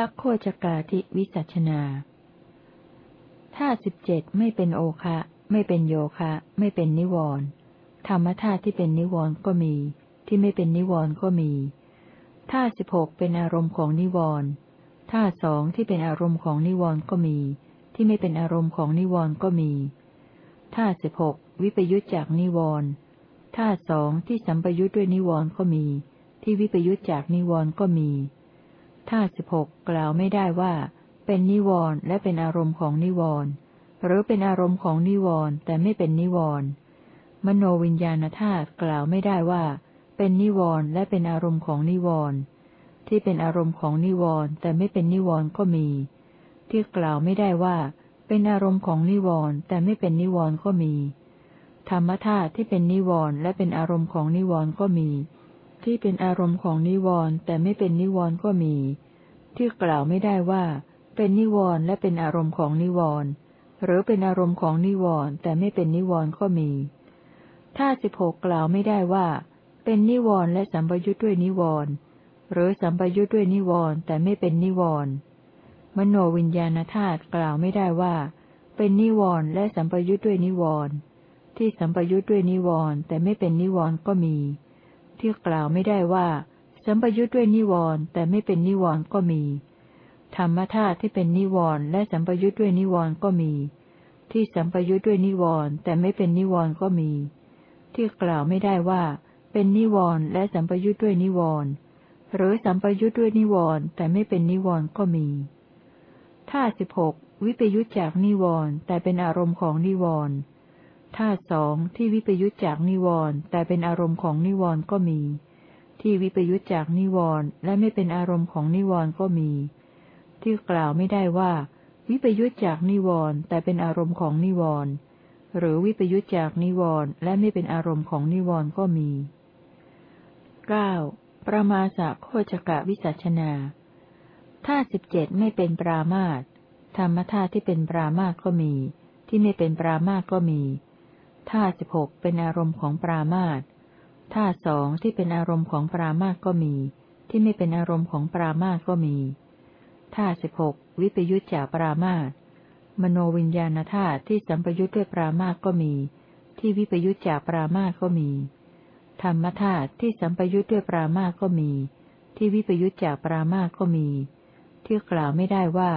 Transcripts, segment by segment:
หกโคะโคจกาธิวิสัชนาธาสิบเจ็ดไม่เป็นโอคะ ไม่เป็นโยคะ ไม่เป็นนิวรณ์ธรรมธาตุที่เป็นนิวรณ์ก็มี ที่ไม่เป็นนิวรณ์ก็มีธาสิบหกเป็นอารมณ์ของนิวรณ์ธาสองที่เป็นอารมณ์ของนิวรณ์ก็มี ที่ไม่เป็นอารมณ์ของนิวรณ์ก็มีธาสิบหกวิปยุจจากนิวรณ์ธาสองที่สัมปยุจด้วยนิวรณ์ก็มี ที่วิปยุจจากนิวรณ์ก็มี ธาตุสิบหกกล่าวไม่ได้ว่า เป็นนิวรณ์และเป็นอารมณ์ของนิวรณ์หรือเป็นอารมณ์ของนิวรณ์แต่ไม่เป็นนิวรณ์มโนวิญญาณธาตุกล่าวไม่ได้ว่า เป็นนิวรณ์และเป็นอารมณ์ของนิวรณ์ที่เป็นอารมณ์ของนิวรณ์แต่ไม่เป็นนิวรณ์ก็มี ที่กล่าวไม่ได้ว่า เป็นอารมณ์ของนิวรณ์แต่ไม่เป็นนิวรณ์ก็มี ธรรมธาตุที่เป็นนิวรณ์และเป็นอารมณ์ของนิวรณ์ก็มี ที่เป็นอารมณ์ของนิวรณ์แต่ไม่เป็นนิวรณ์ก็มี ที่กล่าวไม่ได้ว่า เป็นนิวรณ์และเป็นอารมณ์ของนิวรณ์หรือเป็นอารมณ์ของนิวรณ์แต่ไม่เป็นนิวรณ์ก็มีถ้าสิบหกกล่าวไม่ได้ว่า เป็นนิวรณ์และสัมปยุทธ์ด้วยนิวรณ์หรือสัมปยุทธ์ด้วยนิวรณ์แต่ไม่เป็นนิวรณ์มโนวิญญาณธาตุกล่าวไม่ได้ว่า เป็นนิวรณ์และสัมปยุทธ์ด้วยนิวรณ์ที่สัมปยุทธ์ด้วยนิวรณ์แต่ไม่เป็นนิวรณ์ก็มี ที่กล่าวไม่ได้ว่า สัมปยุทธ์ด้วยนิวรณ์แต่ไม่เป็นนิวรณ์ก็มี ธรรมธาตุที่เป็นนิวรณ์และสัมปยุทธ์ด้วยนิวรณ์ก็มี ที่สัมปยุทธ์ด้วยนิวรณ์แต่ไม่เป็นนิวรณ์ก็มี ที่กล่าวไม่ได้ว่า เป็นนิวรณ์และสัมปยุทธ์ด้วยนิวรณ์หรือสัมปยุทธ์ด้วยนิวรณ์แต่ไม่เป็นนิวรณ์ก็มีท่าสิบหกวิปยุทธจากนิวรณ์แต่เป็นอารมณ์ของนิวรณ์ ท่าสองที่วิปยุทธจากนิวรณ์แต่เป็นอารมณ์ของนิวรณ์ก็มี ที่วิปยุทธจากนิวรณ์และไม่เป็นอารมณ์ของนิวรณ์ก็มี ที่กล่าวไม่ได้ว่า วิปยุทธจากนิวรณ์แต่เป็นอารมณ์ของนิวรณ์หรือวิปยุจจากนิวรณ์และไม่เป็นอารมณ์ของนิวรณ์ก็มีเก้าประมาสะโคจกะวิสัชนาถ้าสิบเจ็ดไม่เป็นปรามาตธรรมธาตุที่เป็นปรามาตก็มี ที่ไม่เป็นปรามาตก็มี ธาตุสิบหกเป็นอารมณ์ของปรามาตธาตุสองที่เป็นอารมณ์ของปรามาตก็มี ที่ไม่เป็นอารมณ์ของปรามาตก็มีธาตุสิบหกวิปยุจจากปรามาตมโนวิญญาณธาตุที่สัมปยุทธ์ด้วยปรามาสก็มี ที่วิปยุทธจากปรามาสก็มี ธรรมธาตุที่สัมปยุทธ์ด้วยปรามาสก็มี ที่วิปยุทธจากปรามาสก็มี ที่กล่าวไม่ได้ว่า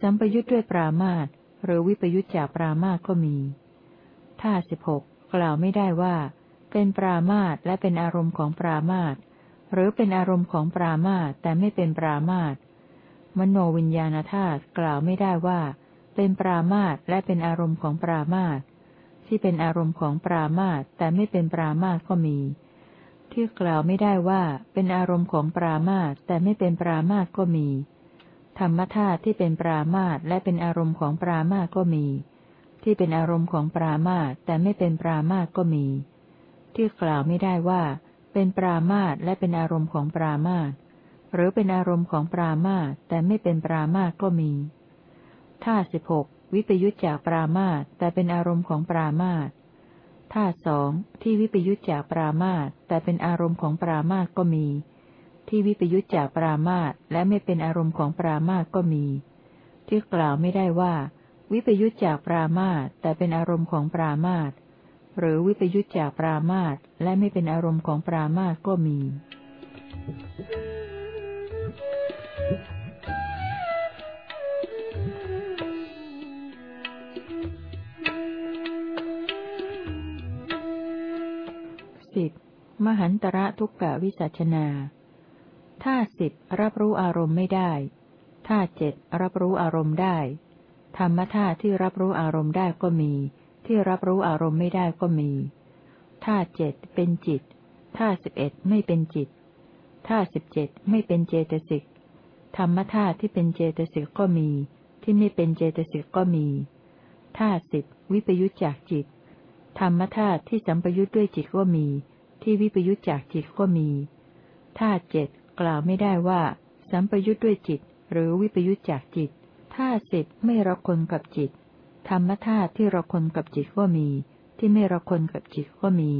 สัมปยุทธ์ด้วยปรามาสหรือวิปยุทธจากปรามาสก็มี ธาตุสิบหกกล่าวไม่ได้ว่า เป็นปรามาสและเป็นอารมณ์ของปรามาสหรือเป็นอารมณ์ของปรามาสแต่ไม่เป็นปรามาสมโนวิญญาณธาตุกล่าวไม่ได้ว่า เป็นปรามาตและเป็นอารมณ์ของปรามาตที่เป็นอารมณ์ของปรามาตแต่ไม่เป็นปรามาตก็มี ที่กล่าวไม่ได้ว่า เป็นอารมณ์ของปรามาตแต่ไม่เป็นปรามาตก็มี ธรรมธาตุที่เป็นปรามาตและเป็นอารมณ์ของปรามาตก็มี ที่เป็นอารมณ์ของปรามาตแต่ไม่เป็นปรามาตก็มี ที่กล่าวไม่ได้ว่า เป็นปรามาตและเป็นอารมณ์ของปรามาตหรือเป็นอารมณ์ของปรามาตแต่ไม่เป็นปรามาตก็มีธาสิบหกวิปยุจจากปรามาตแต่เป็นอารมณ์ของปรามาตธาสองที่วิปยุจจากปรามาตแต่เป็นอารมณ์ของปรามาตก็มี ที่วิปยุจจากปรามาตและไม่เป็นอารมณ์ของปรามาตก็มี ที่กล่าวไม่ได้ว่า วิปยุจจากปรามาตแต่เป็นอารมณ์ของปรามาตหรือวิปยุจจากปรามาตและไม่เป็นอารมณ์ของปรามาตก็มีสิบมหันตระทุกกะวิสัชนาท่าสิบรับรู้อารมณ์ไม่ได้ท่าเจ็ดรับรู้อารมณ์ได้ ธรรมท่าที่รับรู้อารมณ์ได้ก็มี ที่รับรู้อารมณ์ไม่ได้ก็มีท่าเจ็ดเป็นจิตท่าสิบเอ็ดไม่เป็นจิตท่าสิบเจ็ดไม่เป็นเจตสิกธรรมท่าที่เป็นเจตสิกก็มี ที่ไม่เป็นเจตสิกก็มีท่าสิบวิปยุจจากจิต ธรรมธาตุที่สัมปยุทธ์ด้วยจิตก็มี ที่วิปยุทธจากจิตก็มีธาตุเจ็ดกล่าวไม่ได้ว่า สัมปยุทธ์ด้วยจิต หรือวิปยุทธจากจิต ธาตุสิบไม่ระคนกับจิต ธรรมธาตุที่ระคนกับจิตก็มี ที่ไม่ระคนกับจิตก็มี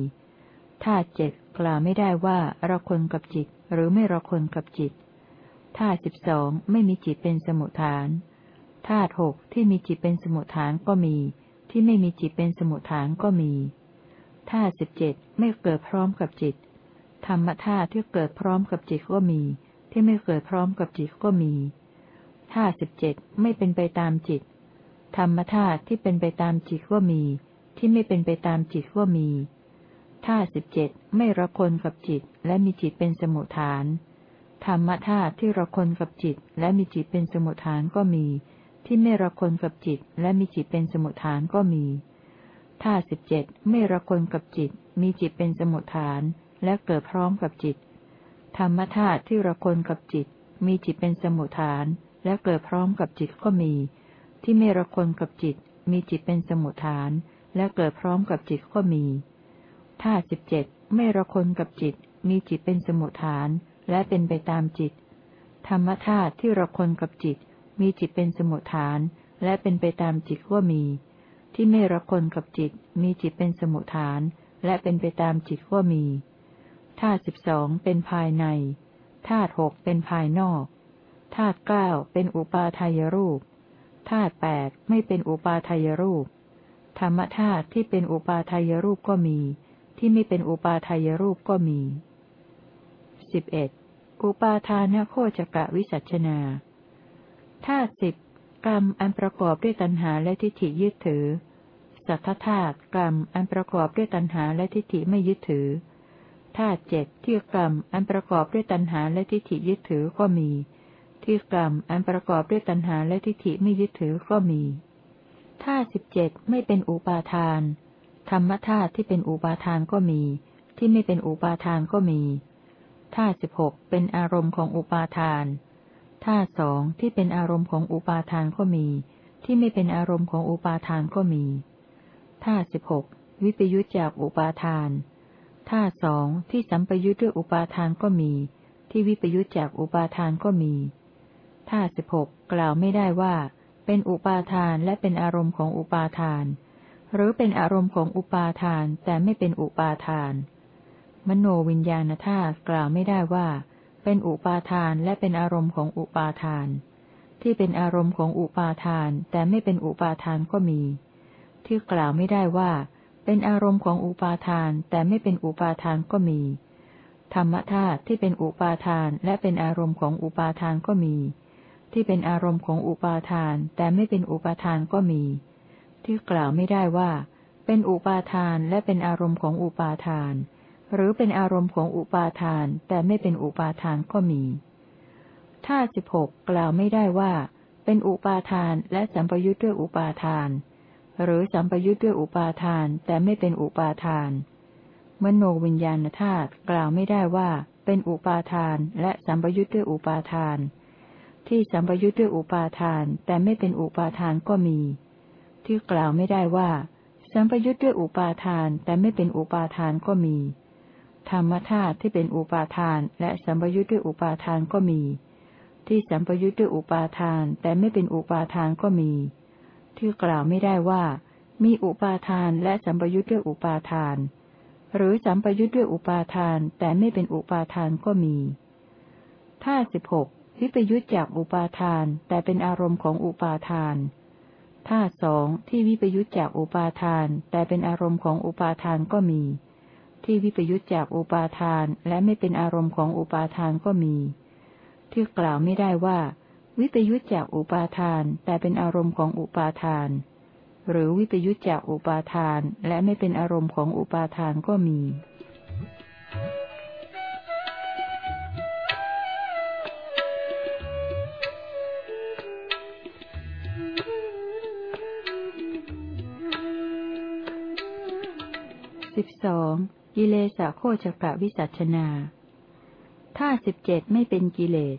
ธาตุเจ็ดกล่าวไม่ได้ว่าระคนกับจิต หรือไม่ระคนกับจิต ธาตุสิบสองไม่มีจิตเป็นสมุทฐาน ธาตุหกที่มีจิตเป็นสมุทฐานก็มี ที่ไม่มีจิตเป็นสมุทฐานก็มี ธาตุสิบเจ็ดไม่เกิดพร้อมกับจิต ธรรมธาตุที่เกิดพร้อมกับจิตก็มี ที่ไม่เกิดพร้อมกับจิตก็มี ธาตุสิบเจ็ดไม่เป็นไปตามจิต ธรรมธาตุที่เป็นไปตามจิตก็มี ที่ไม่เป็นไปตามจิตก็มี ธาตุสิบเจ็ดไม่ระคนกับจิต และมีจิตเป็นสมุทฐาน ธรรมธาตุที่ระคนกับจิต และมีจิตเป็นสมุทฐานก็มี ที่ไม่ระคนกับจิต และมีจิตเป็นสมุทฐานก็มีธาตุสิบเจ็ดไม่ระคนกับจิต มีจิตเป็นสมุทฐานและเกิดพร้อมกับจิต ธรรมธาตุที่ระคนกับจิต มีจิตเป็นสมุทฐาน และเกิดพร้อมกับจิตก็มี ที่ไม่ระคนกับจิต มีจิตเป็นสมุทฐาน และเกิดพร้อมกับจิตก็มีธาตุสิบเจ็ดไม่ระคนกับจิต มีจิตเป็นสมุทฐาน และเป็นไปตามจิต ธรรมธาตุที่ระคนกับจิต มีจิตเป็นสมุทฐาน และเป็นไปตามจิตก็มี ที่ไม่ระคนกับจิต มีจิตเป็นสมุทฐาน และเป็นไปตามจิตก็มีธาตุสิบสองเป็นภายในธาตุหกเป็นภายนอก ธาตุเก้าเป็นอุปาทายรูปธาตุแปดไม่เป็นอุปาทายรูป ธรรมธาตุที่เป็นอุปาทายรูปก็มี ที่ไม่เป็นอุปาทายรูปก็มีสิบเอ็ดอุปาทานโคจกะวิสัชนาธาตุสิบกรรมอันประกอบด้วยตัณหาและทิฏฐิยึดถือ สัทธาตุกรรมอันประกอบด้วยตัณหาและทิฏฐิไม่ยึดถือธาตุเจ็ดที่กรรมอันประกอบด้วยตัณหาและทิฏฐิยึดถือก็มี ที่กรรมอันประกอบด้วยตัณหาและทิฏฐิไม่ยึดถือก็มีธาสิบเจ็ดไม่เป็นอุปาทาน ธรรมธาตุที่เป็นอุปาทานก็มี ที่ไม่เป็นอุปาทานก็มีธาสิบหกเป็นอารมณ์ของอุปาทานธาสองที่เป็นอารมณ์ของอุปาทานก็มี ที่ไม่เป็นอารมณ์ของอุปาทานก็มีธาสิบหกวิปยุจจากอุปาทานธาสองที่สัมปยุจด้วยอุปาทานก็มี ที่วิปยุจจากอุปาทานก็มี ธาตุสิบหกกล่าวไม่ได้ว่า เป็นอุปาทานและเป็นอารมณ์ของอุปาทาน หรือเป็นอารมณ์ของอุปาทานแต่ไม่เป็นอุปาทาน มโนวิญญาณธาตุกล่าวไม่ได้ว่า เป็นอุปาทานและเป็นอารมณ์ของอุปาทาน ที่เป็นอารมณ์ของอุปาทานแต่ไม่เป็นอุปาทานก็มี ที่กล่าวไม่ได้ว่า เป็นอารมณ์ของอุปาทานแต่ไม่เป็นอุปาทานก็มีธรรมธาตุที่เป็นอุปาทานและเป็นอารมณ์ของอุปาทานก็มี ที่เป็นอารมณ์ของอุปาทานแต่ไม่เป็นอุปาทานก็มี ที่กล่าวไม่ได้ว่า เป็นอุปาทานและเป็นอารมณ์ของอุปาทาน หรือเป็นอารมณ์ของอุปาทานแต่ไม่เป็นอุปาทานก็มีถ้าสิบหกกล่าวไม่ได้ว่า เป็นอุปาทานและสัมปยุทธ์ด้วยอุปาทาน หรือสัมปยุทธ์ด้วยอุปาทานแต่ไม่เป็นอุปาทาน มโนวิญญาณธาตุกล่าวไม่ได้ว่า เป็นอุปาทานและสัมปยุทธ์ด้วยอุปาทาน ที่สัมปยุทธ์ด้วยอุปาทาน แต่ไม่เป็นอุปาทานก็มี ที่กล่าวไม่ได้ว่า สัมปยุทธ์ด้วยอุปาทาน แต่ไม่เป็นอุปาทานก็มี ธรรมธาตุที่เป็นอุปาทาน และสัมปยุทธ์ด้วยอุปาทานก็มี ที่สัมปยุทธ์ด้วยอุปาทาน แต่ไม่เป็นอุปาทานก็มี ที่กล่าวไม่ได้ว่า มีอุปาทานและสัมปยุทธ์ด้วยอุปาทาน หรือสัมปยุทธ์ด้วยอุปาทาน แต่ไม่เป็นอุปาทานก็มีท่าสิบหก วิปยุทธจากอุปาทาน แต่เป็นอารมณ์ของอุปาทานธาตุสองที่วิปยุจจากอุปาทาน แต่เป็นอารมณ์ของอุปาทานก็มี ที่วิปยุจจากอุปาทานและไม่เป็นอารมณ์ของอุปาทานก็มี ที่กล่าวไม่ได้ว่า วิปยุจจากอุปาทาน แต่เป็นอารมณ์ของอุปาทาน หรือวิปยุจจากอุปาทานและไม่เป็นอารมณ์ของอุปาทานก็มี สิบสองกิเลสโคจกะวิสัชนาธาตุสิบเจ็ดไม่เป็นกิเลส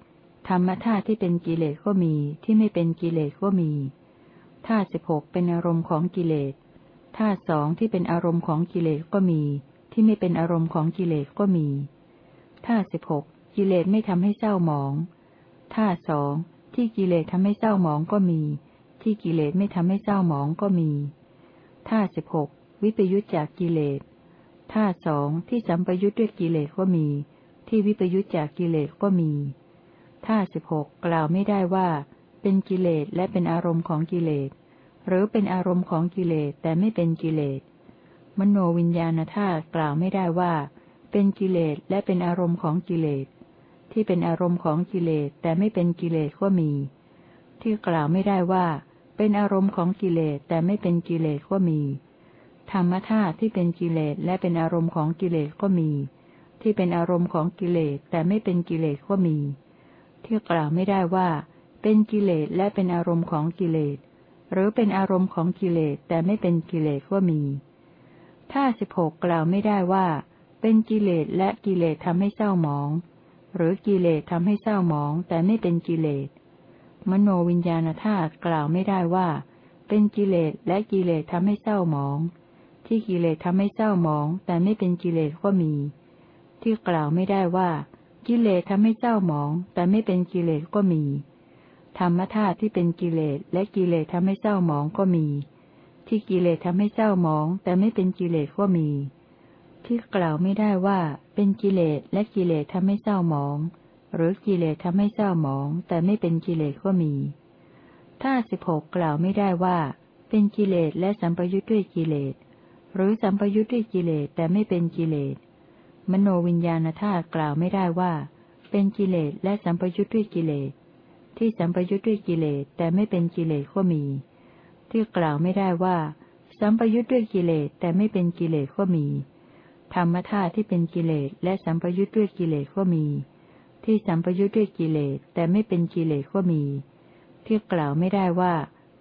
ธรรมธาตุที่เป็นกิเลสก็มี ที่ไม่เป็นกิเลสก็มีธาตุสิบหกเป็นอารมณ์ของกิเลสธาตุสองที่เป็นอารมณ์ของกิเลสก็มี ที่ไม่เป็นอารมณ์ของกิเลสก็มีธาตุสิบหกกิเลสไม่ทำให้เศร้าหมองธาตุสองที่กิเลสทำให้เศร้าหมองก็มี ที่กิเลสไม่ทำให้เศร้าหมองก็มีธาตุสิบหกวิปยุจจากกิเลส ธาตุสองที่สัมปยุจด้วยกิเลสก็มี ที่วิปยุจจากกิเลสก็มีท่าสิบหกกล่าวไม่ได้ว่า เป็นกิเลสและเป็นอารมณ์ของกิเลส หรือเป็นอารมณ์ของกิเลสแต่ไม่เป็นกิเลส มโนวิญญาณธาตุกล่าวไม่ได้ว่า เป็นกิเลสและเป็นอารมณ์ของกิเลส ที่เป็นอารมณ์ของกิเลสแต่ไม่เป็นกิเลสก็มี ที่กล่าวไม่ได้ว่า เป็นอารมณ์ของกิเลสแต่ไม่เป็นกิเลสก็มี ธรรมธาตุที่เป็นกิเลสและเป็นอารมณ์ของกิเลสก็มี ที่เป็นอารมณ์ของกิเลสแต่ไม่เป็นกิเลสก็มี ที่กล่าวไม่ได้ว่า เป็นกิเลสและเป็นอารมณ์ของกิเลส หรือเป็นอารมณ์ของกิเลสแต่ไม่เป็นกิเลสก็มีถ้าสิบหกกล่าวไม่ได้ว่า เป็นกิเลสและกิเลสทำให้เศร้าหมอง หรือกิเลสทำให้เศร้าหมองแต่ไม่เป็นกิเลส มโนวิญญาณธาตุกล่าวไม่ได้ว่า เป็นกิเลสและกิเลสทำให้เศร้าหมอง ที่กิเลสทำให้เศร้าหมอง แต่ไม่เป็นกิเลสก็มี ที่กล่าวไม่ได้ว่า กิเลสทำให้เศร้าหมอง แต่ไม่เป็นกิเลสก็มี ธรรมธาตุที่เป็นกิเลสและกิเลสทำให้เศร้าหมองก็มี ที่กิเลสทำให้เศร้าหมอง แต่ไม่เป็นกิเลสก็มี ที่กล่าวไม่ได้ว่า เป็นกิเลสและกิเลสทำให้เศร้าหมอง หรือกิเลสทำให้เศร้าหมอง แต่ไม่เป็นกิเลสก็มีถ้าสิบหกกล่าวไม่ได้ว่า เป็นกิเลสและสัมปยุทธ์ด้วยกิเลส หรือสัมปยุทธ์ด้วยกิเลสแต่ไม่เป็นกิเลส มโนวิญญาณธาตุกล่าวไม่ได้ว่า เป็นกิเลสและสัมปยุทธ์ด้วยกิเลส ที่สัมปยุทธ์ด้วยกิเลสแต่ไม่เป็นกิเลสก็มี ที่กล่าวไม่ได้ว่า สัมปยุทธ์ด้วยกิเลสแต่ไม่เป็นกิเลสก็มี ธรรมธาตุที่เป็นกิเลสและสัมปยุทธ์ด้วยกิเลสก็มี ที่สัมปยุทธ์ด้วยกิเลสแต่ไม่เป็นกิเลสก็มี ที่กล่าวไม่ได้ว่า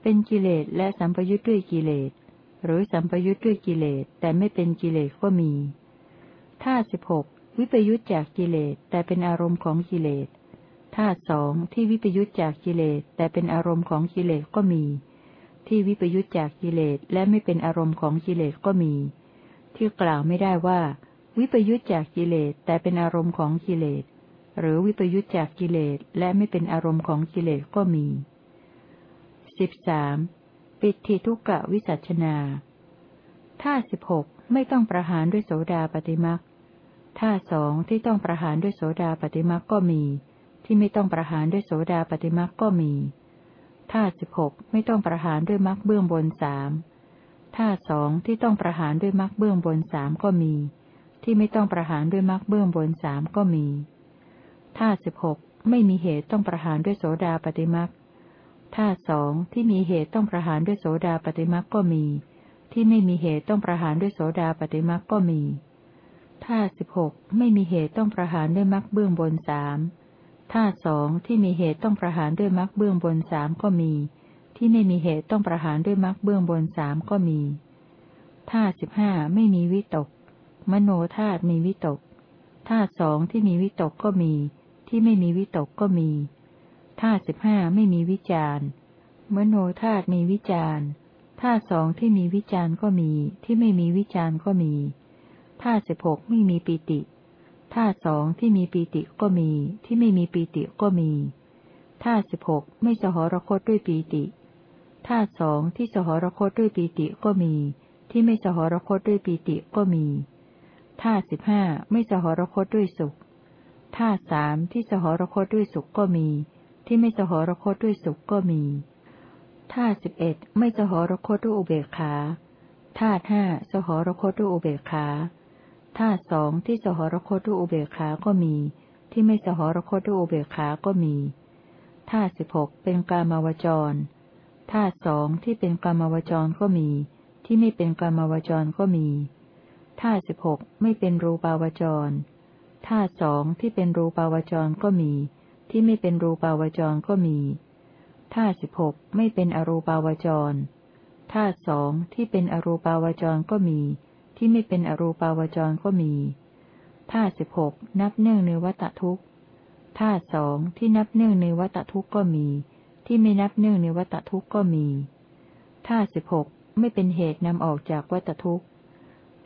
เป็นกิเลสและสัมปยุทธ์ด้วยกิเลส หรือสัมปยุทธ์ด้วยกิเลสแต่ไม่เป็นกิเลสก็มีธาสิบหกวิปยุตจากกิเลสแต่เป็นอารมณ์ของกิเลสธาสองที่วิปยุตจากกิเลสแต่เป็นอารมณ์ของกิเลสก็มี ที่วิปยุตจากกิเลสและไม่เป็นอารมณ์ของกิเลสก็มี ที่กล่าวไม่ได้ว่า วิปยุตจากกิเลสแต่เป็นอารมณ์ของกิเลสหรือวิปยุตจากกิเลสและไม่เป็นอารมณ์ของกิเลสก็มีสิบสาม ปิติทุกกะวิสัชนาธาสิบหกไม่ต้องประหารด้วยโสดาปฏิมักธาสองที่ต้องประหารด้วยโสดาปฏิมักก็มี ที่ไม่ต้องประหารด้วยโสดาปฏิมักก็มีธาสิบหกไม่ต้องประหารด้วยมักเบื้องบนสามธาสองที่ต้องประหารด้วยมักเบื้องบนสามก็มี ที่ไม่ต้องประหารด้วยมักเบื้องบนสามก็มีธาสิบหกไม่มีเหตุต้องประหารด้วยโสดาปฏิมัก ธาตุสองที่มีเหตุต้องประหารด้วยโสดาปฏิมักก็มี ที่ไม่มีเหตุต้องประหารด้วยโสดาปฏิมักก็มีธาตุสิบหกไม่มีเหตุต้องประหารด้วยมรรคเบื้องบนสามธาตุสองที่มีเหตุต้องประหารด้วยมรรคเบื้องบนสามก็มี ที่ไม่มีเหตุต้องประหารด้วยมรรคเบื้องบนสามก็มีธาตุสิบห้าไม่มีวิตก มโนธาตุมีวิตกธาตุสองที่มีวิตกก็มี ที่ไม่มีวิตกก็มี ธาตุสิบห้าไม่มีวิจารมโนธาตุมีวิจารธาตุสองที่มีวิจารก็มี ที่ไม่มีวิจารก็มีธาตุสิบหกไม่มีปีติธาตุสองที่มีปีติก็มี ที่ไม่มีปีติก็มีธาตุสิบหกไม่สหรคตด้วยปีติธาตุสองที่สหรคตด้วยปีติก็มี ที่ไม่สหรคตด้วยปีติก็มีธาตุสิบห้าไม่สหรคตด้วยสุขธาตุสามที่สหรคตด้วยสุขก็มี ที่ไม่สหรคตด้วยสุขก็มีธาตุสิบเอ็ดไม่สหรคตด้วยอุเบกขาธาตุห้าสหรคตด้วยอุเบกขาธาตุสองที่สหรคตด้วยอุเบกขาก็มี ที่ไม่สหรคตด้วยอุเบกขาก็มีธาตุสิบหกเป็นกามาวจรธาตุสองที่เป็นกามาวจรก็มี ที่ไม่เป็นกามาวจรก็มีธาตุสิบหกไม่เป็นรูปาวจรธาตุสองที่เป็นรูปาวจรก็มี ที่ไม่เป็นรูปาวจรก็มีธาตุสิบหกไม่เป็นอรูปาวจรธาตุสองที่เป็นอรูปาวจรก็มี ที่ไม่เป็นอรูปาวจรก็มีธาตุสิบหกนับเนื่องในวัตทุกข์ธาตุสองที่นับเนื่องในวัตทุกข์ก็มี ที่ไม่นับเนื่องในวัตทุกข์ก็มีธาตุสิบหกไม่เป็นเหตุนำออกจากวัตทุกข์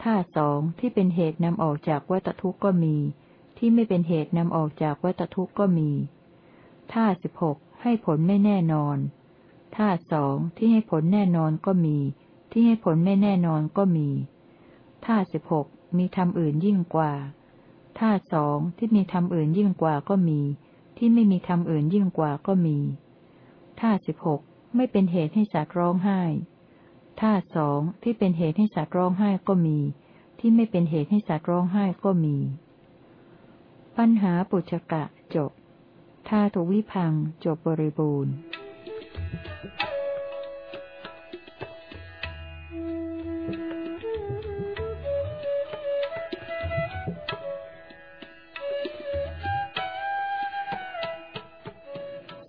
ธาตุสองที่เป็นเหตุนำออกจากวัตทุกข์ก็มี ที่ไม่เป็นเหตุนำออกจากวัตทุกข์ก็มีธาสิบหกให้ผลไม่แน่นอนธาสองที่ให้ผลแน่นอนก็มี ที่ให้ผลไม่แน่นอนก็มีธาสิบหกมีธรรมอื่นยิ่งกว่าธาสองที่มีธรรมอื่นยิ่งกว่าก็มี ที่ไม่มีธรรมอื่นยิ่งกว่าก็มีท่าสิบหกไม่เป็นเหตุให้สัตว์ร้องไห้ท่าสองที่เป็นเหตุให้สัตว์ร้องไห้ก็มี ที่ไม่เป็นเหตุให้สัตว์ร้องไห้ก็มี ปัญหาปุจกะจบท่าตุวิพังจบบริบูรณ์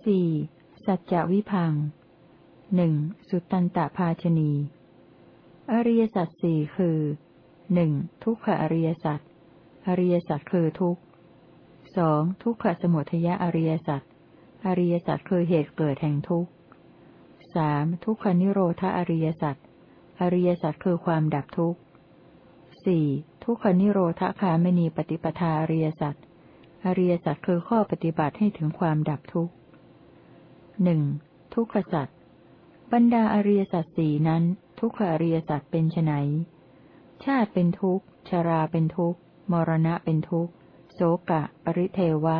สี่สัจจวิพังหนึ่งสุตตันตภาชนีอริยสัจสี่คือหนึ่งทุกขอริยสัจอริยสัจคือทุก สองทุกขสมุทยะอริยสัจอริยสัจคือเหตุเกิดแห่งทุกสามทุกขนิโรธอริยสัจอริยสัจคือความดับทุกข์สี่ทุกขนิโรธคามณีปฏิปทาอริยสัจอริยสัจคือข้อปฏิบัติให้ถึงความดับทุกข์หนึ่งทุกขสัจบรรดาอริยสัจสี่นั้น ทุกขอริยสัจเป็นไนชาติเป็นทุกข์ ชราเป็นทุกข์ มรณะเป็นทุกข์ โสกะ ปริเทวะ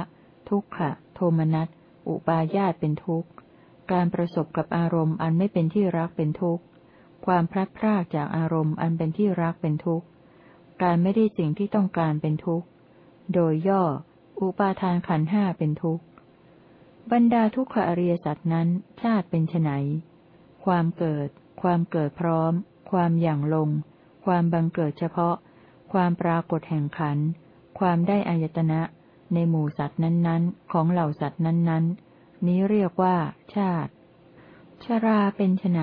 ทุกขะ โทมนัส อุปาญาตเป็นทุกข์ การประสบกับอารมณ์อันไม่เป็นที่รักเป็นทุกข์ ความพลัดพรากจากอารมณ์อันเป็นที่รักเป็นทุกข์ การไม่ได้สิ่งที่ต้องการเป็นทุกข์ โดยย่อ อุปาทานขันห้าเป็นทุกข์ บรรดาทุกขอริยสัจนั้นชาติเป็นไนความเกิด ความเกิดพร้อม ความอย่างลง ความบังเกิดเฉพาะ ความปรากฏแห่งขัน ความได้อายตนะ ในหมู่สัตว์นั้นๆ ของเหล่าสัตว์นั้นๆ นี้เรียกว่าชาติ ชราเป็นไน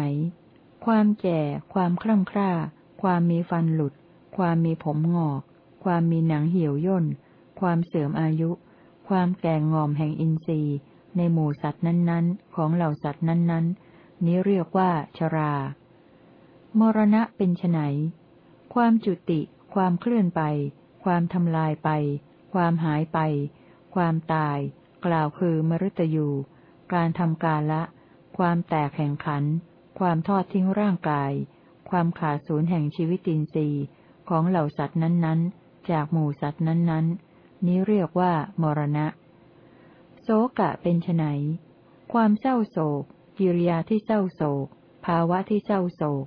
ความแก่ ความคล่ำคร่า ความมีฟันหลุด ความมีผมงอก ความมีหนังเหี่ยวย่น ความเสื่อมอายุ ความแก่งอมแห่งอินทรีย์ ในหมู่สัตว์นั้นๆ ของเหล่าสัตว์นั้นๆ นี้เรียกว่าชรา มรณะเป็นไนความจุติ ความเคลื่อนไป ความทำลายไป ความหายไป ความตาย กล่าวคือมรตยู การทำกาละ ความแตกแห่งขัน ความทอดทิ้งร่างกาย ความขาดสูญแห่งชีวิตินทรีย์ของเหล่าสัตว์นั้นๆ จากหมู่สัตว์นั้นๆ นี้เรียกว่า มรณะโสกะเป็นไนความเศร้าโศก กิริยาที่เศร้าโศก ภาวะที่เศร้าโศก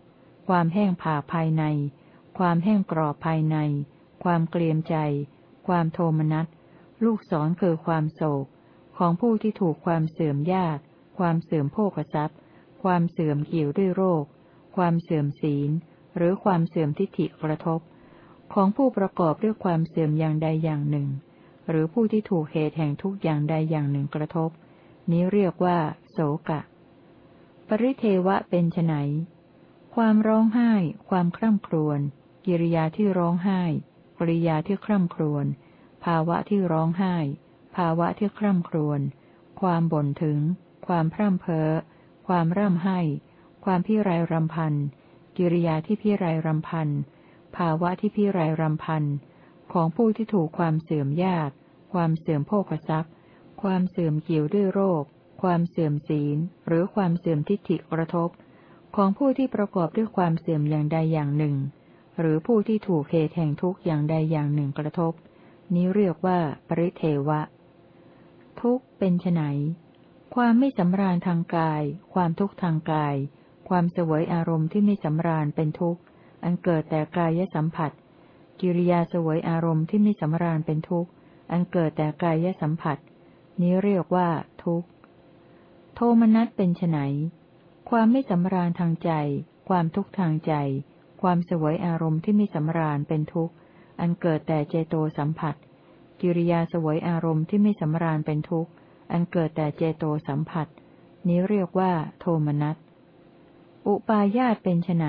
ความแห้งผ่าภายใน ความแห้งกรอบภายใน ความเกลียมใจ ความโทมนัส ลูกศรคือความโศก ของผู้ที่ถูกความเสื่อมญาติความเสื่อมโภคทรัพย์ ความเสื่อมเกี่ยวด้วยโรค ความเสื่อมศีล หรือความเสื่อมทิฏฐิกระทบ ของผู้ประกอบด้วยความเสื่อมอย่างใดอย่างหนึ่ง หรือผู้ที่ถูกเหตุแห่งทุกอย่างใดอย่างหนึ่งกระทบ นี้เรียกว่าโสกะ ปริเทวะเป็นไนความร้องไห้ ความคร่ำครวญ กิริยาที่ร้องไห้ กริยาที่คร่ำครวญ ภาวะที่ร้องไห้ ภาวะที่คร่ำครวญ ความบ่นถึง ความพร่ำเพ้อ ความร่ำไห้ ความพิไรรำพัน กิริยาที่พิไรรำพัน ภาวะที่พิไรรำพัน ของผู้ที่ถูกความเสื่อมญาติ ความเสื่อมโภคทรัพย์ ความเสื่อมเกี่ยวด้วยโรค ความเสื่อมศีล หรือความเสื่อมทิฏฐิกระทบ ของผู้ที่ประกอบด้วยความเสื่อมอย่างใดอย่างหนึ่ง หรือผู้ที่ถูกเหตุแห่งทุกข์อย่างใดอย่างหนึ่งกระทบ นี้เรียกว่า ปริเทวะ ทุกข์เป็นไนความไม่สำราญทางกาย ความทุกข์ทางกาย ความเสวยอารมณ์ที่ไม่สำราญเป็นทุกข์ อันเกิดแต่กายสัมผัส กิริยาเสวยอารมณ์ที่ไม่สำราญเป็นทุกข์ อันเกิดแต่กายสัมผัส นี้เรียกว่า ทุกข์ โทมนัสเป็นไนความไม่สำราญทางใจ ความทุกข์ทางใจ ความสวยอารมณ์ที่ไม่สำราญเป็นทุกข์ อันเกิดแต่เจโตสัมผัส กิริยาสวยอารมณ์ที่ไม่สำราญเป็นทุกข์ อันเกิดแต่เจโตสัมผัส นี้เรียกว่า โทมนัส อุปาญาตเป็นไน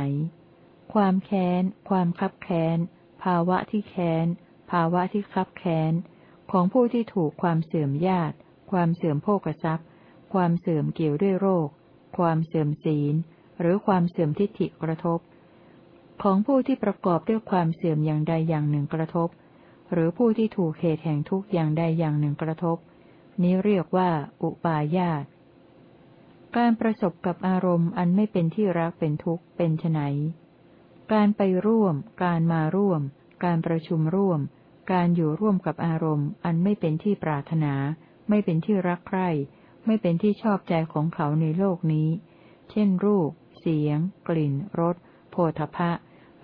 ความแค้น ความคับแค้น ภาวะที่แค้น ภาวะที่คับแค้น ของผู้ที่ถูกความเสื่อมญาติ ความเสื่อมโภกทรัพย์ ความเสื่อมเกี่ยวด้วยโรค ความเสื่อมศีล หรือความเสื่อมทิฏฐิกระทบ ของผู้ที่ประกอบด้วยความเสื่อมอย่างใดอย่างหนึ่งกระทบ หรือผู้ที่ถูกเหตุแห่งทุกข์อย่างใดอย่างหนึ่งกระทบ นี้เรียกว่า อุปาญาต การประสบกับอารมณ์อันไม่เป็นที่รักเป็นทุกข์เป็นไนการไปร่วม การมาร่วม การประชุมร่วม การอยู่ร่วมกับอารมณ์ อันไม่เป็นที่ปรารถนา ไม่เป็นที่รักใคร่ ไม่เป็นที่ชอบใจของเขาในโลกนี้ เช่นรูป เสียง กลิ่น รส โผฏฐะ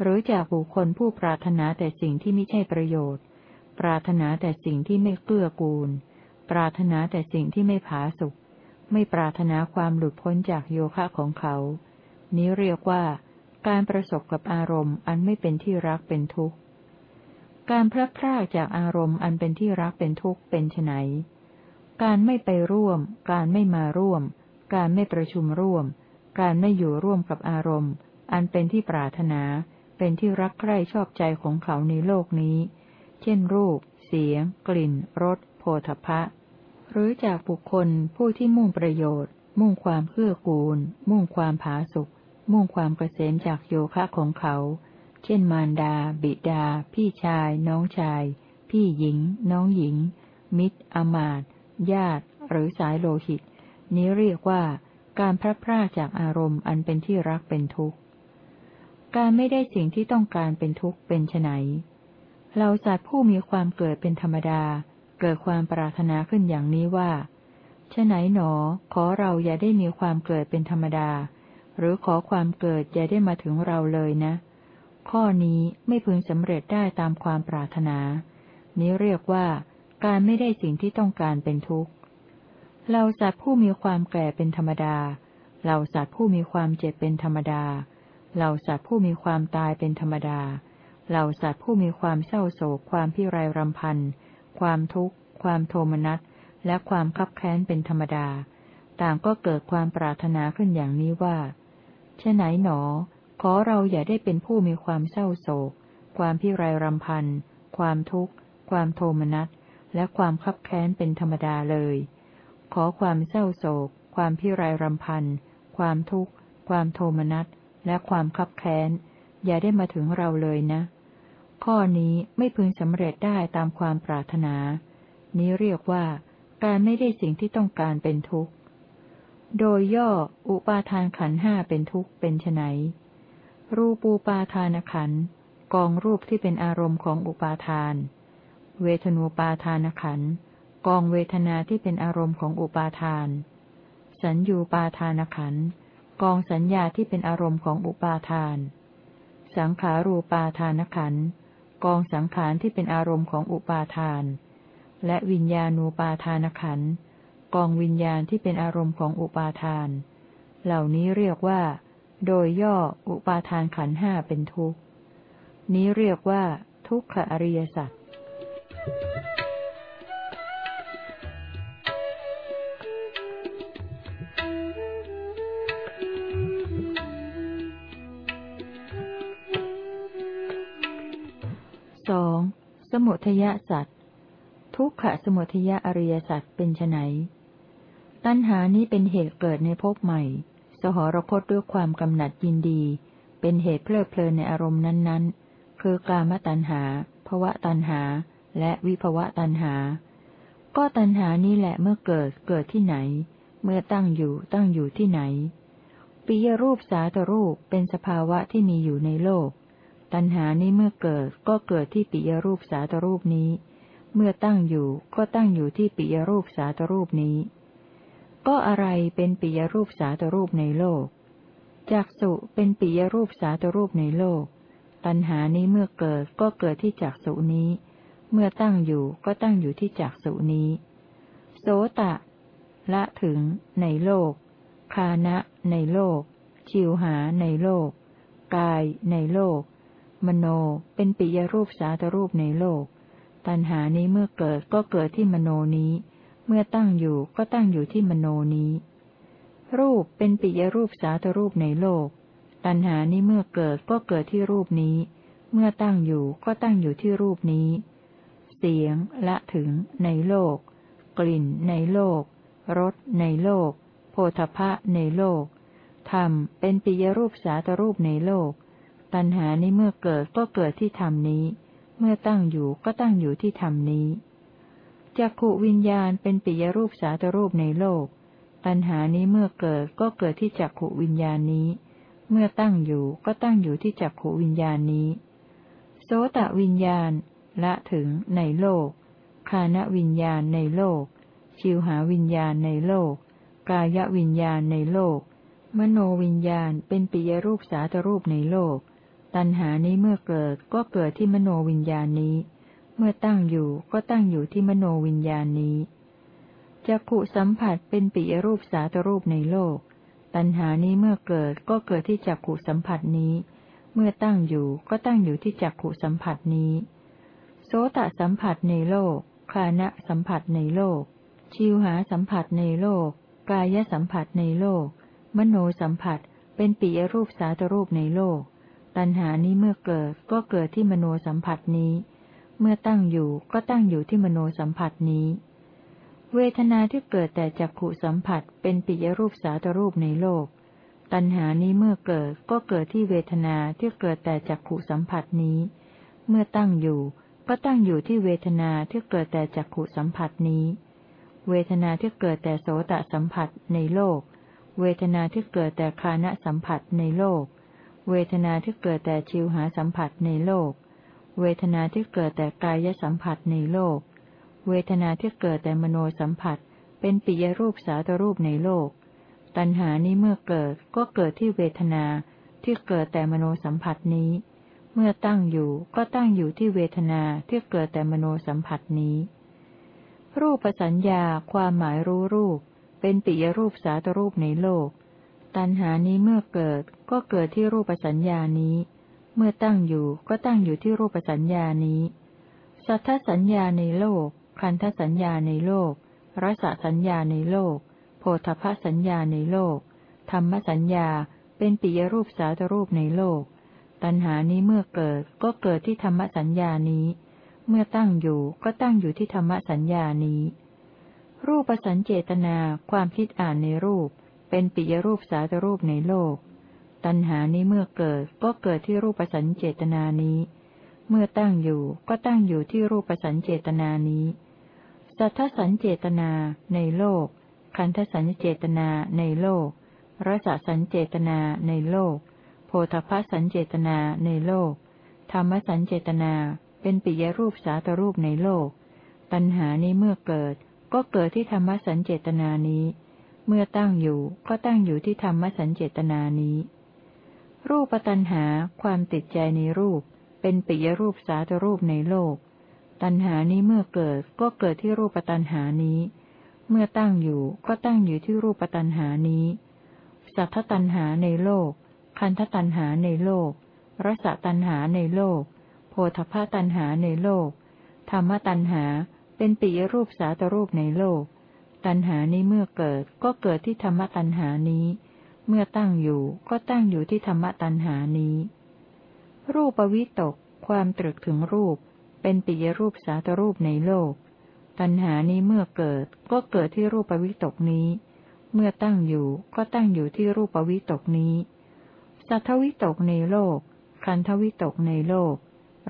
หรือจากบุคคลผู้ปรารถนาแต่สิ่งที่ไม่ใช่ประโยชน์ ปรารถนาแต่สิ่งที่ไม่เกื้อกูล ปรารถนาแต่สิ่งที่ไม่ผาสุกไม่ปรารถนาความหลุดพ้นจากโยคะของเขา นี้เรียกว่า การประสบกับอารมณ์อันไม่เป็นที่รักเป็นทุกข์ การพลัดพรากจากอารมณ์อันเป็นที่รักเป็นทุกข์เป็นไนการไม่ไปร่วม การไม่มาร่วม การไม่ประชุมร่วม การไม่อยู่ร่วมกับอารมณ์ อันเป็นที่ปรารถนา เป็นที่รักใคร่ชอบใจของเขาในโลกนี้ เช่นรูป เสียง กลิ่น รส โผฏฐะหรือจากบุคคลผู้ที่มุ่งประโยชน์ มุ่งความเพื่อกูล มุ่งความผาสุกมุ่งความเกษมจากโยคะของเขา เช่นมารดา บิดา พี่ชาย น้องชาย พี่หญิง น้องหญิง มิตร อมาตญาติ หรือสายโลหิต นี้เรียกว่าการพระพราจากอารมณ์อันเป็นที่รักเป็นทุกข์ การไม่ได้สิ่งที่ต้องการเป็นทุกข์เป็นไนเราสัตว์ผู้มีความเกิดเป็นธรรมดา เกิดความปรารถนาขึ้นอย่างนี้ว่าฉไหนหนอ ขอเราอย่าได้มีความเกิดเป็นธรรมดา หรือขอความเกิดอย่าได้มาถึงเราเลยนะ ข้อนี้ไม่พึงสำเร็จได้ตามความปรารถนา นี้เรียกว่า การไม่ได้สิ่งที่ต้องการเป็นทุกข์ เราสัตว์ผู้มีความแก่เป็นธรรมดา เราสัตว์ผู้มีความเจ็บเป็นธรรมดาเราสัตว์ผู้มีความตายเป็นธรรมดาเราสัตว์ผู้มีความเศร้าโศกความพิไรรำพัน ความทุกข์ ความโทมนัส และความคับแค้นเป็นธรรมดา ต่างก็เกิดความปรารถนาขึ้นอย่างนี้ว่าเช่ไหนหนอ ขอเราอย่าได้เป็นผู้มีความเศร้าโศก ความพิไรรำพัน ความทุกข์ ความโทมนัส และความคับแค้นเป็นธรรมดาเลย ขอความเศร้าโศก ความพิไรรำพัน ความทุกข์ ความโทมนัส และความคับแค้น อย่าได้มาถึงเราเลยนะ ข้อนี้ไม่พึงสำเร็จได้ตามความปรารถนา นี้เรียกว่า การไม่ได้สิ่งที่ต้องการเป็นทุกข์ โดยย่ออุปาทานขันห้าเป็นทุกข์เป็นไนรูปูปาทานขันกองรูปที่เป็นอารมณ์ของอุปาทาน เวทนูปาทานขันกองเวทนาที่เป็นอารมณ์ของอุปาทาน สัญญูปาทานขัน กองสัญญาที่เป็นอารมณ์ของอุปาทาน สังขารูปาทานขัน กองสังขารที่เป็นอารมณ์ของอุปาทาน และวิญญาณูปาทานขัน กองวิญญาณที่เป็นอารมณ์ของอุปาทาน เหล่านี้เรียกว่า โดยย่ออุปาทานขันห้าเป็นทุกข์ นี้เรียกว่า ทุกขอริยสัจ มุทยสัตว์ทุกขสมุทยอริยสัตว์เป็นไนตัณหานี้เป็นเหตุเกิดในภพใหม่ สหรคตด้วยความกำหนัดยินดี เป็นเหตุเพลิดเพลินในอารมณ์นั้นๆ คือกามตัณหาภวะตัณหา และวิภวะตัณหา ก็ตัณหานี้แหละเมื่อเกิดเกิดที่ไหน เมื่อตั้งอยู่ตั้งอยู่ที่ไหนปิยรูปสาตรูปเป็นสภาวะที่มีอยู่ในโลก ตัณหานี้เมื่อเกิดก็เกิดที่ปิยรูปสาตรูปนี้ เมื่อตั้งอยู่ก็ตั้งอยู่ที่ปิยรูปสาตรูปนี้ ก็อะไรเป็นปิยรูปสาตรูปในโลกจักสุเป็นปิยรูปสาตรูปในโลก ตัณหานี้เมื่อเกิดก็เกิดที่จักสุนี้ เมื่อตั้งอยู่ก็ตั้งอยู่ที่จักสุนี้ โสตะ ละถึง ในโลก คานะ ในโลก ชิวหาในโลก กาย ในโลก มโน เป็นปิยรูปสาตรูปในโลก ตัณหานี้เมื่อเกิดก็เกิดที่มโนนี้ เมื่อตั้งอยู่ก็ตั้งอยู่ที่มโนนี้ รูปเป็นปิยรูปสาตรูปในโลก ตัณหานี้เมื่อเกิดก็เกิดที่รูปนี้ เมื่อตั้งอยู่ก็ตั้งอยู่ที่รูปนี้ เสียง ละถึง ในโลก กลิ่น ในโลก รส ในโลก โพธพะในโลก ธรรม เป็นปิยรูปสาตรูปในโลก ตัณหานี้เมื่อเกิดก็เกิดที่ธรรมนี้ เมื่อตั้งอยู่ก็ตั้งอยู่ที่ธรรมนี้จักขุวิญญาณเป็นปิยรูปสาตรูปในโลก ตัณหานี้เมื่อเกิดก็เกิดที่จักขุวิญญาณนี้ เมื่อตั้งอยู่ก็ตั้งอยู่ที่จักขุวิญญาณนี้ โสตวิญญาณ ละถึงในโลก คานวิญญาณในโลก ชิวหาวิญญาณในโลก กายวิญญาณในโลก มโนวิญญาณเป็นปิยรูปสาตรูปในโลก ตัณหานี้เมื่อเกิดก็เกิดที่มโนวิญญาณนี้ เมื่อตั้งอยู่ก็ตั้งอยู่ที่มโนวิญญาณนี้จักขุสัมผัสเป็นปิยรูปสาตรูปในโลก ตัณหานี้เมื่อเกิดก็เกิดที่จักขุสัมผัสนี้ เมื่อตั้งอยู่ก็ตั้งอยู่ที่จักขุสัมผัสนี้ โสตสัมผัสในโลกคานะสัมผัสในโลก ชิวหาสัมผัสในโลก กายสัมผัสในโลก มโนสัมผัสเป็นปิยรูปสาตรูปในโลก ตัณหานี้เมื่อเกิดก็เกิดที่มโนสัมผัสนี้ เมื่อตั้งอยู่ก็ตั้งอยู่ที่มโนสัมผัสนี้ เวทนาที่เกิดแต่จักขุสัมผัส เป็นปิยรูปสาตรูปในโลก ตัณหานี้เมื่อเกิดก็เกิดที่เวทนาที่เกิดแต่จักขุสัมผัสนี้ เมื่อตั้งอยู่ ก็ตั้งอยู่ที่เวทนาที่เกิดแต่จักขุสัมผัสนี้ เวทนาที่เกิดแต่โสตสัมผัสในโลก เวทนาที่เกิดแต่คานะสัมผัสในโลก เวทนาที่เกิดแต่ชิวหาสัมผัสในโลก เวทนาที่เกิดแต่กายสัมผัสในโลก เวทนาที่เกิดแต่มโนสัมผัส เป็นปิยรูปสาตรูปในโลก ตัณหานี้เมื่อเกิดก็เกิดที่เวทนาที่เกิดแต่มโนสัมผัสนี้ เมื่อตั้งอยู่ก็ตั้งอยู่ที่เวทนาที่เกิดแต่มโนสัมผัสนี้ รูปสัญญาความหมายรู้รูป เป็นปิยรูปสาตรูปในโลก ตัณหานี้เมื่อเกิดก็เกิดที่รูปสัญญานี้ เมื่อตั้งอยู่ก็ตั้งอยู่ที่รูปสัญญานี้ สัทธสัญญาในโลก คันธสัญญาในโลกรสสัญญาในโลก โพธพสัญญาในโลก ธรรมสัญญาเป็นปิยรูปสาตรูปในโลก ตัณหานี้เมื่อเกิดก็เกิดที่ธรรมสัญญานี้ เมื่อตั้งอยู่ก็ตั้งอยู่ที่ธรรมสัญญานี้ รูปสัญเจตนาความคิดอ่านในรูป เป็นปิยรูปสาตรูปในโลก ตัณหานี้เมื่อเกิดก็เกิดที่รูปสัญเจตนานี้ เมื่อตั้งอยู่ก็ตั้งอยู่ที่รูปสัญเจตนานี้ สัทธสัญเจตนาในโลก คันธสัญเจตนาในโลกรสสัญเจตนาในโลก โพธพสัญเจตนาในโลก ธรรมสัญเจตนา เป็นปิยรูปสาตรูปในโลก ตัณหานี้เมื่อเกิดก็เกิดที่ธรรมสัญเจตนานี้ เมื่อตั้งอยู่ก็ตั้งอยู่ที่ธรรมสัญเจตนานี้ รูปตัณหาความติดใจในรูป เป็นปิยรูปสาตรูปในโลก ตัณหานี้เมื่อเกิดก็เกิดที่รูปตัณหานี้ เมื่อตั้งอยู่ก็ตั้งอยู่ที่รูปตัณหานี้ สัทธตัณหาในโลก คันธตัณหาในโลกรสตัณหาในโลก โพธพาตัณหาในโลก ธรรมตัณหาเป็นปิยรูปสาตรูปในโลก ตัณหานี้เมื่อเกิดก็เกิดที่ธรรมตัณหานี้ เมื่อตั้งอยู่ก็ตั้งอยู่ที่ธรรมตัณหานี้ รูปวิตก ความตรึกถึงรูป เป็นปิยรูปสาตรูปในโลก ตัณหานี้เมื่อเกิดก็เกิดที่รูปวิตกนี้ เมื่อตั้งอยู่ก็ตั้งอยู่ที่รูปวิตกนี้สัทธวิตกในโลก คันทวิตกในโลก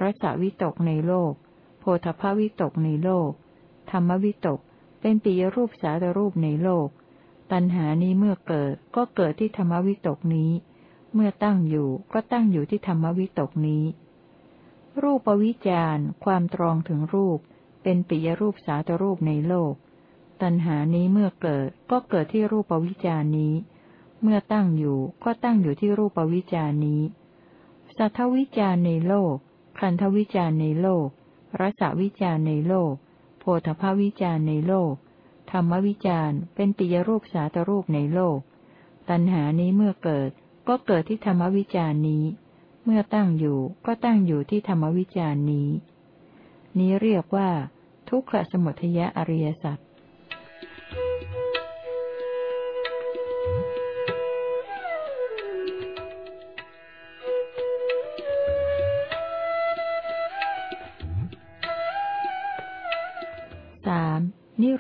รสวิตกในโลก โพธพวิตกในโลก ธรรมวิตก เป็นปิยรูปสาตรูปในโลก ตัณหานี้เมื่อเกิดก็เกิดที่ธรรมวิตกนี้ เมื่อตั้งอยู่ก็ตั้งอยู่ที่ธรรมวิตกนี้ รูปวิจารความตรองถึงรูป เป็นปิยรูปสาตรูปในโลก ตัณหานี้เมื่อเกิดก็เกิดที่รูปวิจารนี้ เมื่อตั้งอยู่ก็ตั้งอยู่ที่รูปวิจารนี้ สัทธวิจารในโลก คันธวิจารในโลกรสวิจารในโลก โพธภวิจารในโลก ธรรมวิจารเป็นปิยรูปสาตรูปในโลก ตัณหานี้เมื่อเกิดก็เกิดที่ธรรมวิจารนี้ เมื่อตั้งอยู่ก็ตั้งอยู่ที่ธรรมวิจารนี้ นี้เรียกว่า ทุกขสมุทยะอริยสัจ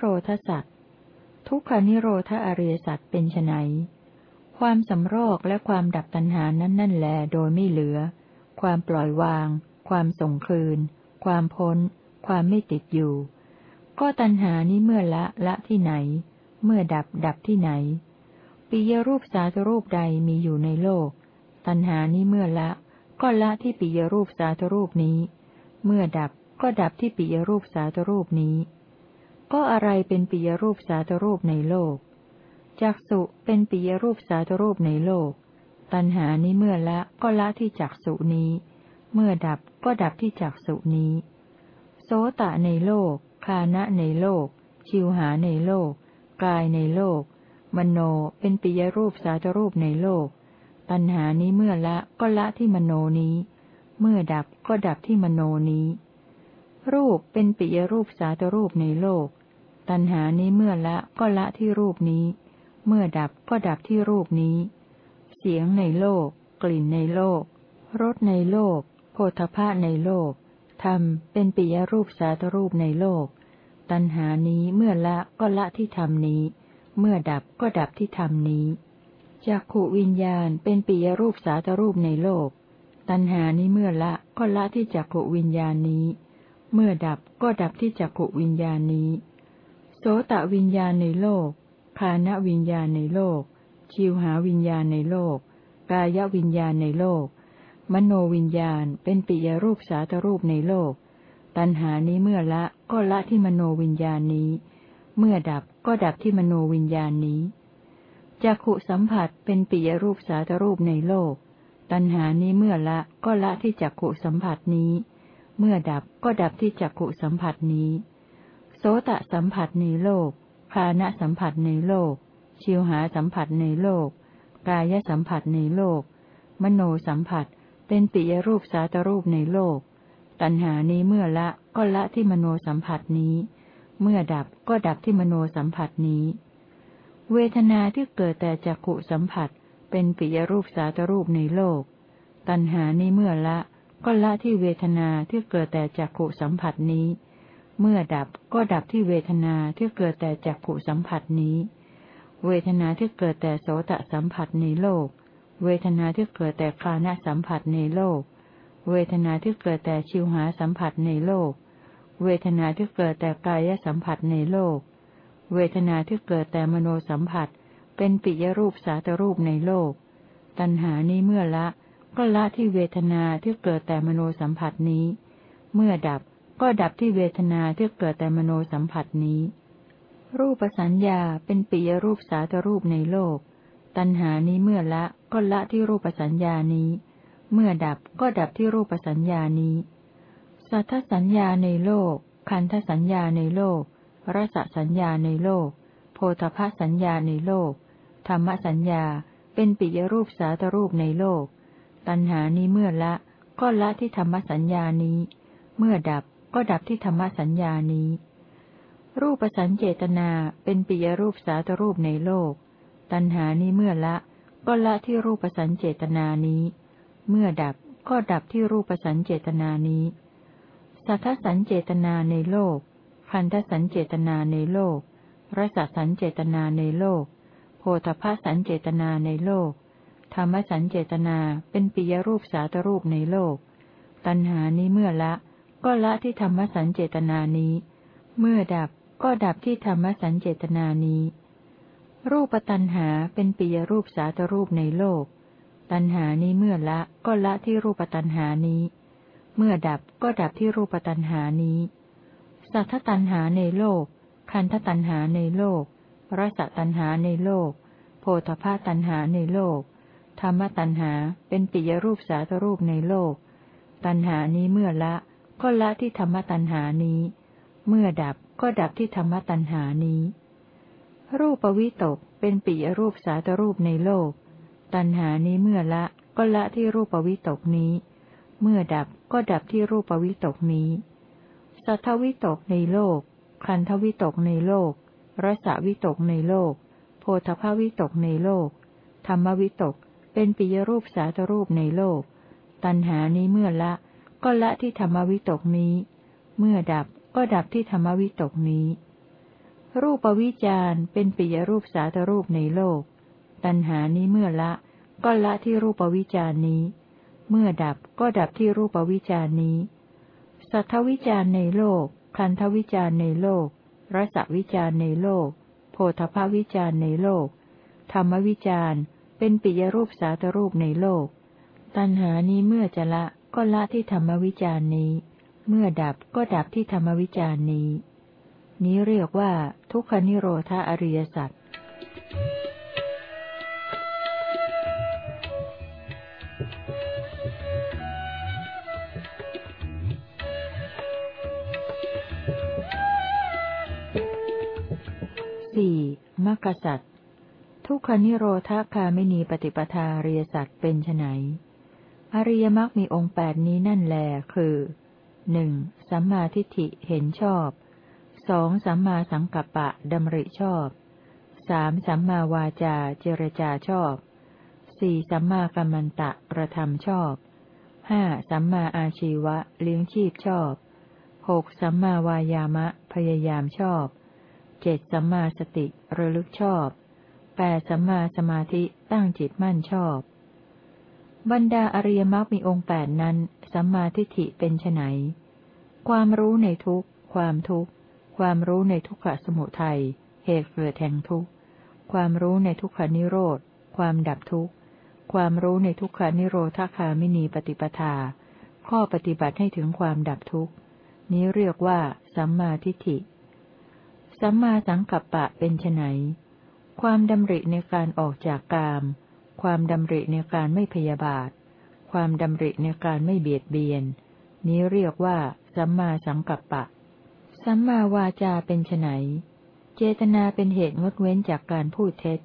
โรธสัจทุกขานิโรธอริยสัจเป็นไนความสำรอกและความดับตัณหานั้นนั่นแลโดยไม่เหลือ ความปล่อยวาง ความส่งคืน ความพ้น ความไม่ติดอยู่ ก็ตัณหานี้เมื่อละละที่ไหน เมื่อดับดับที่ไหนปิยรูปสาธรูปใดมีอยู่ในโลก ตัณหานี้เมื่อละ ก็ละที่ปิยรูปสาธรูปนี้ เมื่อดับก็ดับที่ปิยรูปสาธรูปนี้ ก็อะไรเป็นปิยรูปสาตรูปในโลก จักสุเป็นปิยรูปสาตรูปในโลก ตัณหานี้เมื่อละก็ละที่จักสุนี้ เมื่อดับก็ดับที่จักสุนี้ โสตะในโลก คานะในโลก ชิวหาในโลก กายในโลก มโนเป็นปิยรูปสาตรูปในโลก ตัณหานี้เมื่อละก็ละที่มโนนี้ เมื่อดับก็ดับที่มโนนี้ รูปเป็นปิยรูปสาตรูปในโลก ตัณหานี้เมื่อละก็ละที่รูปนี้ เมื่อดับก็ดับที่รูปนี้ เสียงในโลก กลิ่นในโลกรสในโลกโพธภะในโลกธรรมเป็นปิยรูปสาตรูปในโลก ตัณหานี้เมื่อละก็ละที่ธรรมนี้ เมื่อดับก็ดับที่ธรรมนี้จักขวิญญาณเป็นปิยรูปสาตรูปในโลก ตัณหานี้เมื่อละก็ละที่จักขวิญญาณนี้ เมื่อดับก็ดับที่จักขวิญญาณนี้ โสตวิญญาณในโลก คานวิญญาณในโลก ชิวหาวิญญาณในโลก กายวิญญาณในโลก มโนวิญญาณเป็นปิยรูปสาตรูปในโลก ตัณหานี้เมื่อละก็ละที่มโนวิญญาณนี้ เมื่อดับก็ดับที่มโนวิญญาณนี้จักขุสัมผัสเป็นปิยรูปสาตรูปในโลก ตัณหานี้เมื่อละก็ละที่จักขุสัมผัสนี้ เมื่อดับก็ดับที่จักขุสัมผัสนี้ โสตสัมผัสในโลกคานะสัมผัสในโลก ชิวหาสัมผัสในโลก กายสัมผัสในโลก มโนสัมผัส เป็นปิยรูปสาตรูปในโลก ตัณหานี้เมื่อละก็ละที่มโนสัมผัสนี้ เมื่อดับก็ดับที่มโนสัมผัสนี้ เวทนาที่เกิดแต่จักขุสัมผัส เป็นปิยรูปสาตรูปในโลก ตัณหานี้เมื่อละ ก็ละที่เวทนาที่เกิดแต่จักขุสัมผัสนี้ เมื่อดับก็ดับที่เวทนาที่เกิดแต่จักขุสัมผัสนี้ เวทนาที่เกิดแต่โสตสัมผัสในโลก เวทนาที่เกิดแต่คานะสัมผัสในโลก เวทนาที่เกิดแต่ชิวหาสัมผัสในโลก เวทนาที่เกิดแต่กายสัมผัสในโลก เวทนาที่เกิดแต่มโนสัมผัส เป็นปิยรูปสาตรูปในโลก ตัณหานี้เมื่อละก็ละที่เวทนาที่เกิดแต่มโนสัมผัสนี้ เมื่อดับ ก็ดับที่เวทนาที่เกิดแต่มโนสัมผัสนี้ รูปสัญญาเป็นปิยรูปสาตรูปในโลก ตัณหานี้เมื่อละก็ละที่รูปสัญญานี้ เมื่อดับก็ดับที่รูปสัญญานี้ สัทธสัญญาในโลก คันธสัญญาในโลกรสสัญญาในโลก โพธพสัญญาในโลก ธรรมสัญญาเป็นปิยรูปสาตรูปในโลก ตัณหานี้เมื่อละก็ละที่ธรรมสัญญานี้ เมื่อดับ ก็ดับที่ธรรมสัญญานี้ รูปสัญเจตนาเป็นปิยรูปสาตรูปในโลก ตัณหานี้เมื่อละ ก็ละที่รูปสัญเจตนานี้ เมื่อดับก็ดับที่รูปสัญเจตนานี้ สัทธสัญเจตนาในโลกพันธสัญเจตนาในโลกรสสัญเจตนาในโลก โพธพสัญเจตนาในโลก ธรรมสัญเจตนาเป็นปิยรูปสาตรูปในโลก ตัณหานี้เมื่อละ ก็ละที่ธรรมสัญเจตนานี้ เมื่อดับก็ดับที่ธรรมสัญเจตนานี้ รูปตัณหาเป็นปิยรูปสาตรูปในโลก ตัณหานี้เมื่อละก็ละที่รูปตัณหานี้ เมื่อดับก็ดับที่รูปตัณหานี้ สัทธตันหาในโลก คันธตันหาในโลกรสตันหาในโลก โพธพาตันหาในโลก ธรรมตันหาเป็นปิยรูปสาตรูปในโลก ตันหานี้เมื่อละ ก็ละที่ธรรมตันหานี้ เมื่อดับก็ดับที่ธรรมตันหานี้ รูปวิตกเป็นปิยรูปสาตรูปในโลก ตันหานี้เมื่อละก็ละที่รูปวิตกนี้ เมื่อดับก็ดับที่รูปวิตกนี้ สัทธวิตกในโลก คันทวิตกในโลก รสวิตกในโลก โพธภวิตกในโลก ธรรมวิตก เป็นปิยรูปสาตรูปในโลก ตัณหานี้เมื่อละ ก็ละที่ธรรมวิตกนี้ เมื่อดับก็ดับที่ธรรมวิตกนี้ รูปวิจารเป็นปิยรูปสาตรูปในโลก ตัณหานี้เมื่อละ ก็ละที่รูปวิจารนี้ เมื่อดับก็ดับที่รูปวิจารนี้ สัทธวิจารในโลก คันธวิจารในโลกรสวิจารในโลก โพธภวิจารในโลก ธรรมวิจารเป็นปิยรูปสาตรูปในโลก ตัณหานี้เมื่อจะละ ก็ละที่ธรรมวิจารนี้ เมื่อดับก็ดับที่ธรรมวิจารนี้ นี้เรียกว่า ทุกขนิโรธาอริยสัจสี่มกษัตริย์ทุกขนิโรธาคาไม่มีปฏิปทาเรียสัตว์เป็นไน อริยมรรคมีองค์แปดนี้นั่นแล คือหนึ่งสัมมาทิฏฐิเห็นชอบสองสัมมาสังกัปปะดำริชอบสามสัมมาวาจาเจรจาชอบสี่สัมมากัมมันตะกระทำชอบห้าสัมมาอาชีวะเลี้ยงชีพชอบหกสัมมาวายามะพยายามชอบเจ็ดสัมมาสติระลึกชอบแปดสัมมาสมาธิตั้งจิตมั่นชอบ บรรดาอริยมรรคมีองค์แปดนั้น สัมมาทิฏฐิเป็นไนความรู้ในทุกความทุกความรู้ในทุกขสมุทัยเหตุเกิดแห่งทุกความรู้ในทุกขานิโรธ ความดับทุกข์ ความรู้ในทุกขานิโรธาคามินีปฏิปทา ข้อปฏิบัติให้ถึงความดับทุกข์ นี้เรียกว่า สัมมาทิฏฐิ สัมมาสังกัปปะเป็นไนความดำริในการออกจากกาม ความดำริในการไม่พยาบาท ความดำริในการไม่เบียดเบียน นี้เรียกว่า สัมมาสังกัปปะ สัมมาวาจาเป็นไนเจตนาเป็นเหตุงดเว้นจากการพูดเท็จ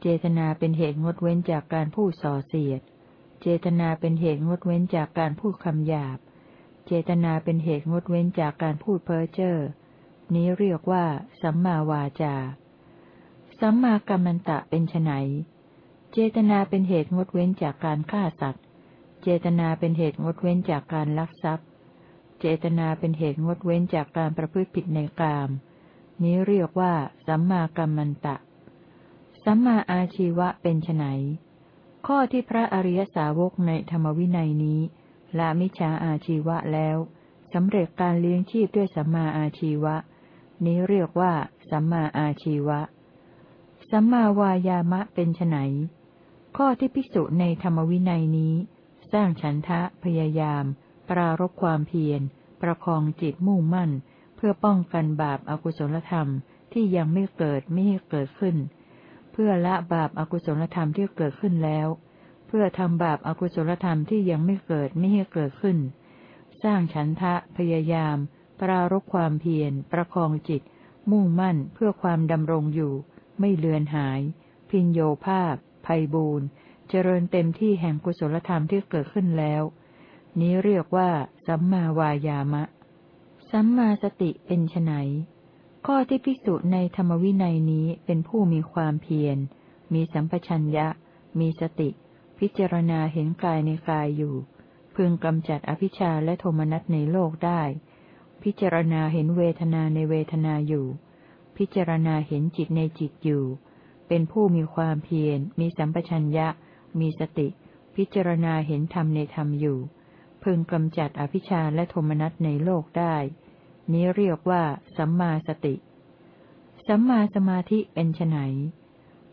เจตนาเป็นเหตุงดเว้นจากการพูดส่อเสียด เจตนาเป็นเหตุงดเว้นจากการพูดคำหยาบ เจตนาเป็นเหตุงดเว้นจากการพูดเพ้อเจ้อ นี้เรียกว่า สัมมาวาจา สัมมากัมมันตะเป็นไน เจตนาเป็นเหตุงดเว้นจากการฆ่าสัตว์ เจตนาเป็นเหตุงดเว้นจากการลักทรัพย์ เจตนาเป็นเหตุงดเว้นจากการประพฤติผิดในกาม นี้เรียกว่า สัมมากัมมันตะ สัมมาอาชีวะเป็นไนข้อที่พระอริยสาวกในธรรมวินัยนี้ละมิจฉาอาชีวะแล้วสำเร็จการเลี้ยงชีพด้วยสัมมาอาชีวะ นี้เรียกว่า สัมมาอาชีวะ สัมมาวายามะเป็นไน ข้อที่ภิกษุในธรรมวินัยนี้ สร้างฉันทะพยายาม ปรารบความเพียร ประคองจิตมุ่งมั่น เพื่อป้องกันบาปอากุศลธรรมที่ยังไม่เกิดไม่ให้เกิดขึ้น เพื่อละบาปอากุศลธรรมที่เกิดขึ้นแล้ว เพื่อทำบาปอากุศลธรรมที่ยังไม่เกิดไม่ให้เกิดขึ้น สร้างฉันทะพยายาม ปรารบความเพียร ประคองจิต มุ่งมั่นเพื่อความดำรงอยู่ ไม่เลือนหาย พินโยภาพ ภัยบูนเจริญเต็มที่แห่งกุศลธรรมที่เกิดขึ้นแล้ว นี้เรียกว่า สัมมาวายามะ สัมมาสติเป็นไนข้อที่พิสุในธรรมวินัยนี้เป็นผู้มีความเพียร มีสัมปชัญญะ มีสติ พิจารณาเห็นกายในกายอยู่ พึงกำจัดอภิชาและโทมนัสในโลกได้ พิจารณาเห็นเวทนาในเวทนาอยู่ พิจารณาเห็นจิตในจิตอยู่ เป็นผู้มีความเพียร มีสัมปชัญญะ มีสติ พิจารณาเห็นธรรมในธรรมอยู่ พึงกำจัดอภิชาและโทมนัสในโลกได้ นี้เรียกว่า สัมมาสติ สัมมาสมาธิเป็นไน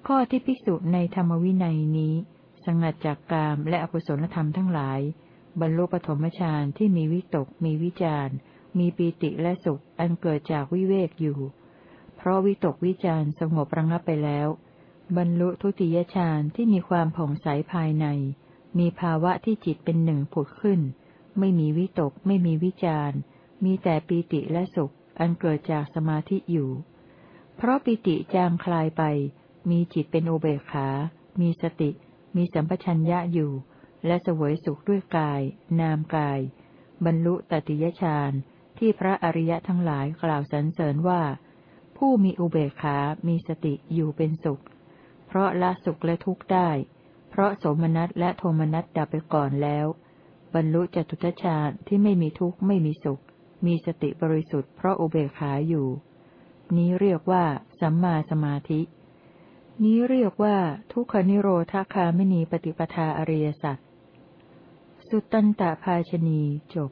ข้อที่ภิกษุในธรรมวินัยนี้ สงัดจากกามและอกุศลธรรมทั้งหลาย บรรลุปฐมฌานที่มีวิตก มีวิจารมีปีติและสุข อันเกิดจากวิเวกอยู่ เพราะวิตกวิจารสงบระงับไปแล้ว บรรลุทุติยฌานที่มีความผ่องใสภายใน มีภาวะที่จิตเป็นหนึ่งผุดขึ้น ไม่มีวิตกไม่มีวิจารมีแต่ปีติและสุข อันเกิดจากสมาธิอยู่ เพราะปิติจางคลายไป มีจิตเป็นโอเบขา มีสติ มีสัมปชัญญะอยู่ และสวยสุขด้วยกาย นามกาย บรรลุตติยฌานที่พระอริยะทั้งหลายกล่าวสรรเสริญว่า ผู้มีอุเบกขา มีสติอยู่เป็นสุข เพราะละสุขและทุกข์ได้ เพราะสมนัตและโทมนัตดับไปก่อนแล้ว บรรลุจตุตฌานที่ไม่มีทุกข์ไม่มีสุข มีสติบริสุทธิ์เพราะอุเบกขาอยู่ นี้เรียกว่า สัมมาสมาธิ นี้เรียกว่า ทุกขนิโรธาคาไม่มีปฏิปทาอริยสัจสุตตันตภาชนีจบ